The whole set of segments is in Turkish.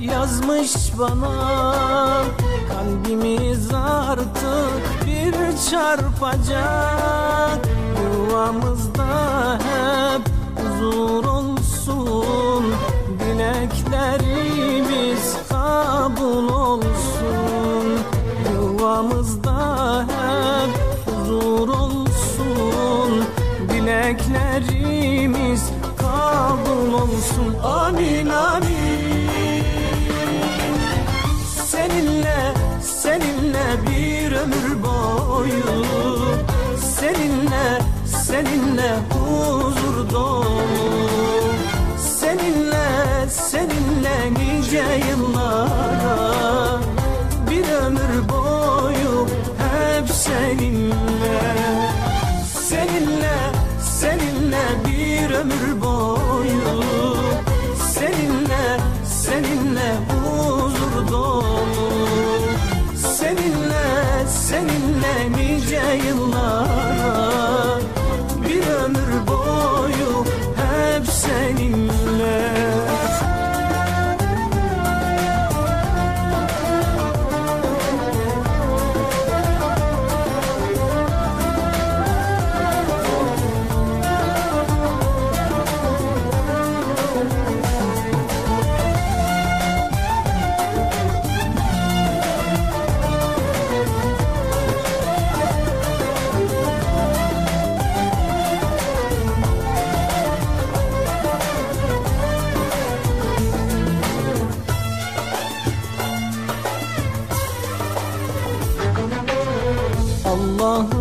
yazmış bana. Kalbimiz artık bir çarpacak. Yuvamızda hep huzur olsun. Dileklerimiz kabul olsun. Yuvamızda hep huzur olsun. Dileklerimiz kabul olsun. Amin amin. Seninle, seninle bir ömür boyu. Seninle, seninle huzur dolu. Seninle, seninle nice yıllara Bir ömür boyu hep seninle. Seninle, bir ömür boyu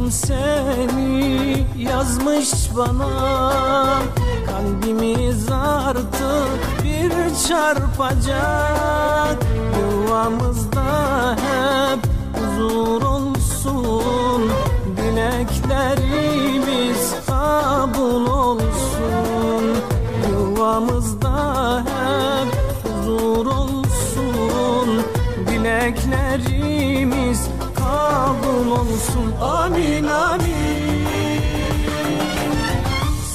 Allah'ım seni yazmış bana. Kalbimiz artık bir çarpacak. Yuvamızda hep huzur olsun. Dileklerimiz kabul olsun. Yuvamızda hep huzur olsun. Dileklerimiz kabul olsun. Amin amin.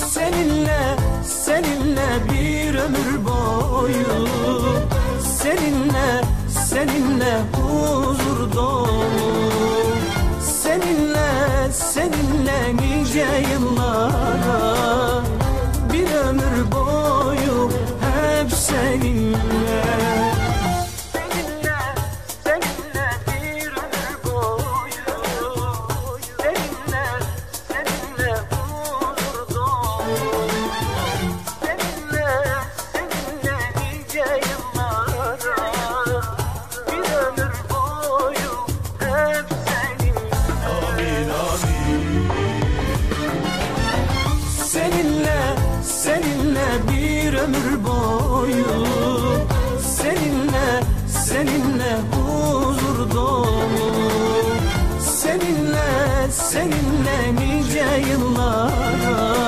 Seninle, seninle bir ömür boyu Seninle, seninle huzur dolu. Seninle, seninle nice yıllara ömür boyu Seninle, seninle huzur dolu. Seninle, seninle nice yıllara